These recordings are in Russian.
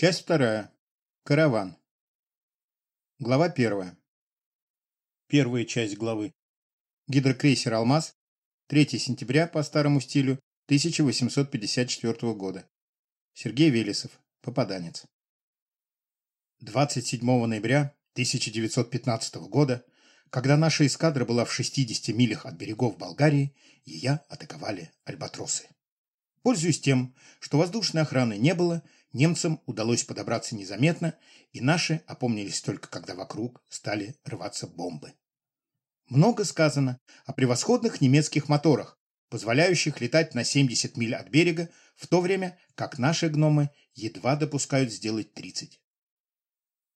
Часть вторая. Караван. Глава первая. Первая часть главы. Гидрокрейсер «Алмаз», 3 сентября по старому стилю 1854 года. Сергей Велесов, попаданец. 27 ноября 1915 года, когда наша эскадра была в 60 милях от берегов Болгарии, ее атаковали альбатросы. Пользуясь тем, что воздушной охраны не было, немцам удалось подобраться незаметно, и наши опомнились только, когда вокруг стали рваться бомбы. Много сказано о превосходных немецких моторах, позволяющих летать на 70 миль от берега, в то время как наши гномы едва допускают сделать 30.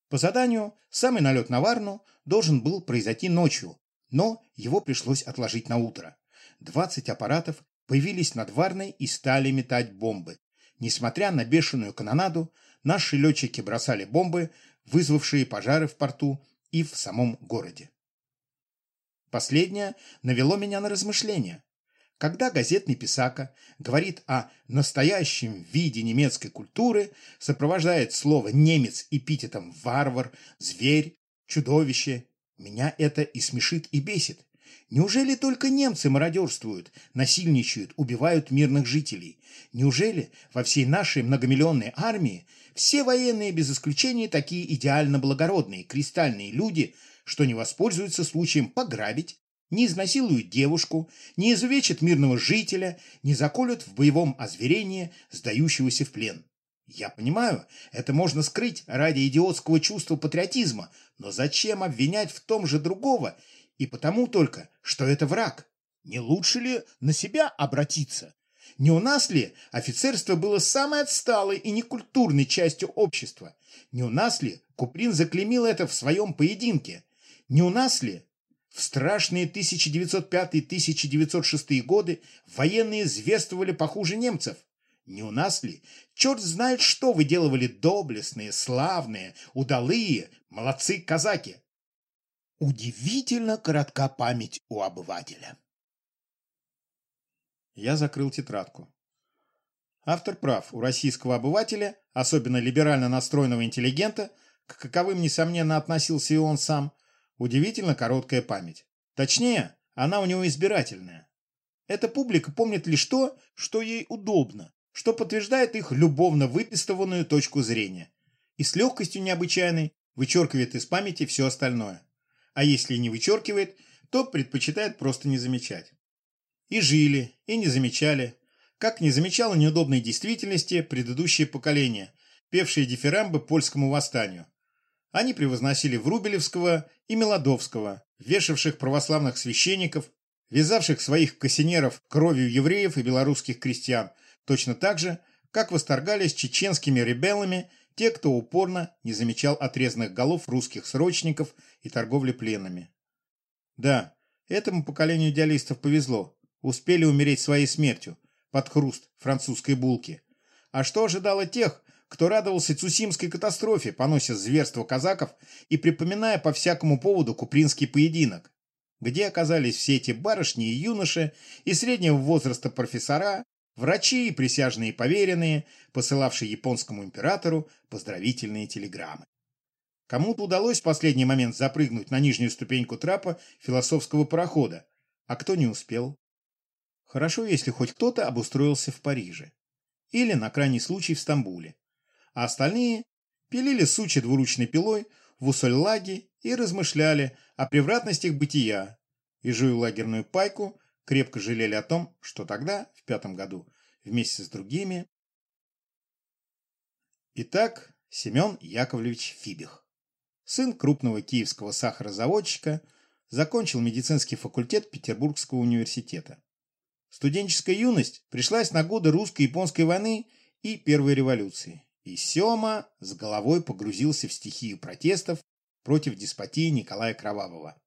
По заданию, самый налет на Варну должен был произойти ночью, но его пришлось отложить на утро. 20 аппаратов появились над Варной и стали метать бомбы. Несмотря на бешеную канонаду, наши летчики бросали бомбы, вызвавшие пожары в порту и в самом городе. Последнее навело меня на размышления. Когда газетный писака говорит о настоящем виде немецкой культуры, сопровождает слово «немец» эпитетом «варвар», «зверь», «чудовище», меня это и смешит, и бесит. Неужели только немцы мародерствуют, насильничают, убивают мирных жителей? Неужели во всей нашей многомиллионной армии все военные без исключения такие идеально благородные, кристальные люди, что не воспользуются случаем пограбить, не изнасилуют девушку, не изувечат мирного жителя, не заколют в боевом озверении сдающегося в плен? Я понимаю, это можно скрыть ради идиотского чувства патриотизма, но зачем обвинять в том же другого – и потому только, что это враг. Не лучше ли на себя обратиться? Не у нас ли офицерство было самой отсталой и некультурной частью общества? Не у нас ли Куприн заклемил это в своем поединке? Не у нас ли в страшные 1905-1906 годы военные зверствовали похуже немцев? Не у нас ли? Черт знает, что выделывали доблестные, славные, удалые, молодцы казаки. Удивительно коротка память у обывателя. Я закрыл тетрадку. Автор прав. У российского обывателя, особенно либерально настроенного интеллигента, к каковым, несомненно, относился и он сам, удивительно короткая память. Точнее, она у него избирательная. Эта публика помнит лишь то, что ей удобно, что подтверждает их любовно выпистованную точку зрения. И с легкостью необычайной вычеркивает из памяти все остальное а если не вычеркивает, то предпочитает просто не замечать. И жили, и не замечали, как не замечало неудобной действительности предыдущее поколение, певшие дифирамбы польскому восстанию. Они превозносили Врубелевского и Мелодовского, вешавших православных священников, вязавших своих кассинеров кровью евреев и белорусских крестьян, точно так же, как восторгались чеченскими ребелами те, кто упорно не замечал отрезанных голов русских срочников и торговли пленными. Да, этому поколению идеалистов повезло. Успели умереть своей смертью, под хруст французской булки. А что ожидало тех, кто радовался Цусимской катастрофе, понося зверство казаков и припоминая по всякому поводу купринский поединок? Где оказались все эти барышни и юноши, и среднего возраста профессора, Врачи и присяжные поверенные, посылавшие японскому императору поздравительные телеграммы. Кому-то удалось в последний момент запрыгнуть на нижнюю ступеньку трапа философского парохода, а кто не успел. Хорошо, если хоть кто-то обустроился в Париже. Или, на крайний случай, в Стамбуле. А остальные пилили сучи двуручной пилой в Усольлаге и размышляли о превратностях бытия, и, жуя лагерную пайку, крепко жалели о том, что тогда, в пятом году, вместе с другими... Итак, Семен Яковлевич Фибих, сын крупного киевского сахарозаводчика, закончил медицинский факультет Петербургского университета. Студенческая юность пришлась на годы русско-японской войны и Первой революции, и Сема с головой погрузился в стихию протестов против деспотии Николая Кровавого.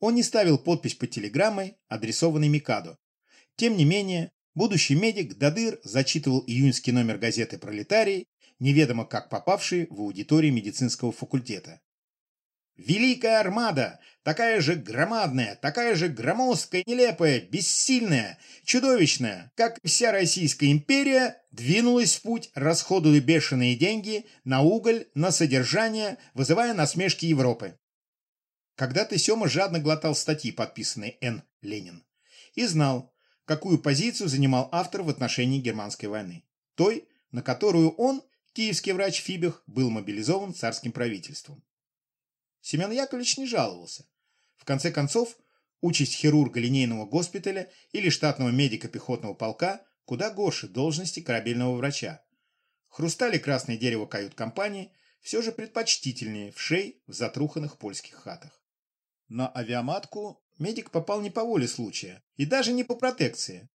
Он не ставил подпись под телеграммой, адресованной Микадо. Тем не менее, будущий медик Дадыр зачитывал июньский номер газеты «Пролетарий», неведомо как попавший в аудиторию медицинского факультета. Великая армада, такая же громадная, такая же громоздкая, нелепая, бессильная, чудовищная, как вся Российская империя, двинулась в путь, расходуя бешеные деньги на уголь, на содержание, вызывая насмешки Европы. Когда-то Сема жадно глотал статьи, подписанные Н. Ленин, и знал, какую позицию занимал автор в отношении германской войны. Той, на которую он, киевский врач Фибих, был мобилизован царским правительством. Семен Яковлевич не жаловался. В конце концов, участь хирурга линейного госпиталя или штатного медика пехотного полка куда горше должности корабельного врача. Хрустали красное дерево кают-компании все же предпочтительнее в шей в затруханных польских хатах. На авиаматку медик попал не по воле случая и даже не по протекции.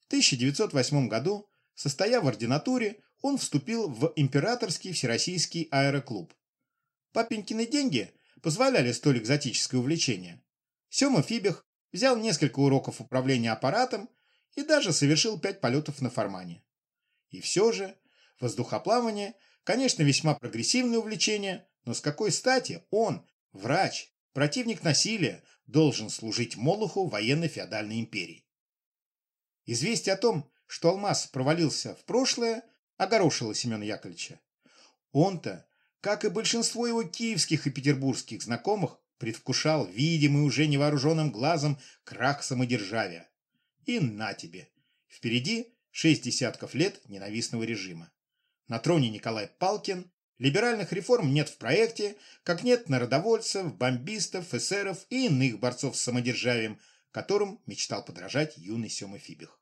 В 1908 году, состояв в ординатуре, он вступил в Императорский Всероссийский аэроклуб. Папенькины деньги позволяли столь экзотическое увлечение. Сема Фибих взял несколько уроков управления аппаратом и даже совершил пять полетов на формане. И все же, воздухоплавание, конечно, весьма прогрессивное увлечение, но с какой стати он, врач, противник насилия, должен служить Молоху военно-феодальной империи? Известие о том, что Алмаз провалился в прошлое, огорошило Семена Яковлевича. Он-то как и большинство его киевских и петербургских знакомых, предвкушал видимый уже невооруженным глазом крах самодержавия. И на тебе! Впереди шесть десятков лет ненавистного режима. На троне Николай Палкин, либеральных реформ нет в проекте, как нет народовольцев, бомбистов, эсеров и иных борцов с самодержавием, которым мечтал подражать юный Сема Фибих.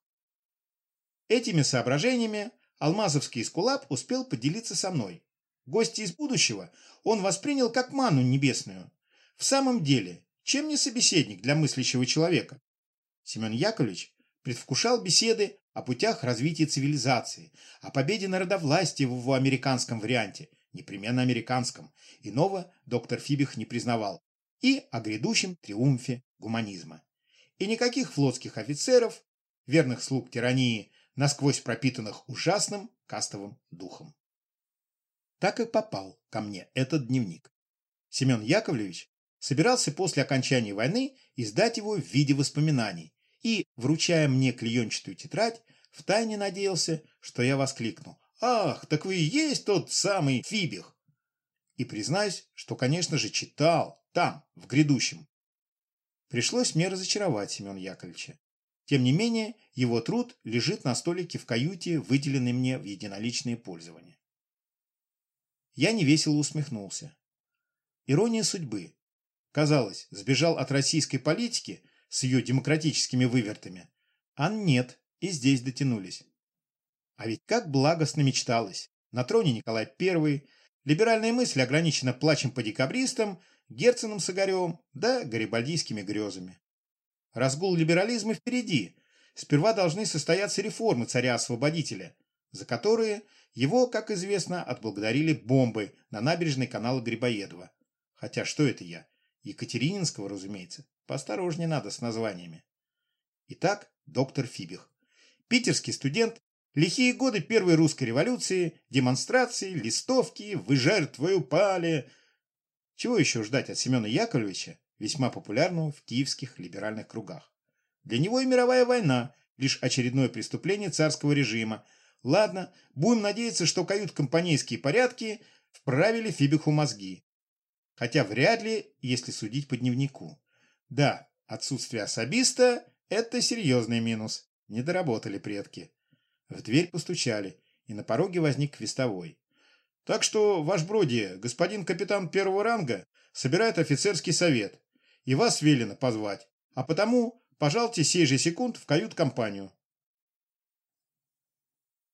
Этими соображениями Алмазовский эскулап успел поделиться со мной, Гости из будущего он воспринял как ману небесную. В самом деле, чем не собеседник для мыслящего человека? Семен Яковлевич предвкушал беседы о путях развития цивилизации, о победе народовластия в его американском варианте, непременно американском, иного доктор Фибих не признавал, и о грядущем триумфе гуманизма. И никаких флотских офицеров, верных слуг тирании, насквозь пропитанных ужасным кастовым духом. Так и попал ко мне этот дневник. Семен Яковлевич собирался после окончания войны издать его в виде воспоминаний и, вручая мне клеенчатую тетрадь, втайне надеялся, что я воскликну «Ах, так вы и есть тот самый Фибих!» И признаюсь, что, конечно же, читал там, в грядущем. Пришлось мне разочаровать Семена Яковлевича. Тем не менее, его труд лежит на столике в каюте, выделенной мне в единоличное пользование. Я невесело усмехнулся. Ирония судьбы. Казалось, сбежал от российской политики с ее демократическими вывертами. А нет, и здесь дотянулись. А ведь как благостно мечталось. На троне Николай I, либеральная мысль ограничена плачем по декабристам, Герценом с Огаревым, да гарибальдийскими грезами. Разгул либерализма впереди. Сперва должны состояться реформы царя-освободителя, за которые его, как известно, отблагодарили бомбой на набережной канала Грибоедова. Хотя что это я? Екатерининского, разумеется. Поосторожнее надо с названиями. Итак, доктор Фибих. Питерский студент, лихие годы первой русской революции, демонстрации, листовки, «Вы жертвой упали». Чего еще ждать от Семена Яковлевича, весьма популярного в киевских либеральных кругах? Для него и мировая война – лишь очередное преступление царского режима – Ладно, будем надеяться, что кают-компанейские порядки вправили Фибиху мозги. Хотя вряд ли, если судить по дневнику. Да, отсутствие особиста – это серьезный минус. Не доработали предки. В дверь постучали, и на пороге возник вестовой. Так что, ваш броди, господин капитан первого ранга собирает офицерский совет, и вас велено позвать. А потому пожалуйте сей же секунд в кают-компанию.